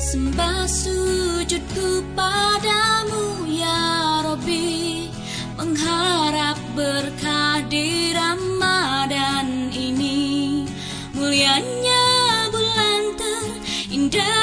Sembah sujudku padamu ya Robi Mengharap berkah di Ramadan ini. Mulianya bulan terindah.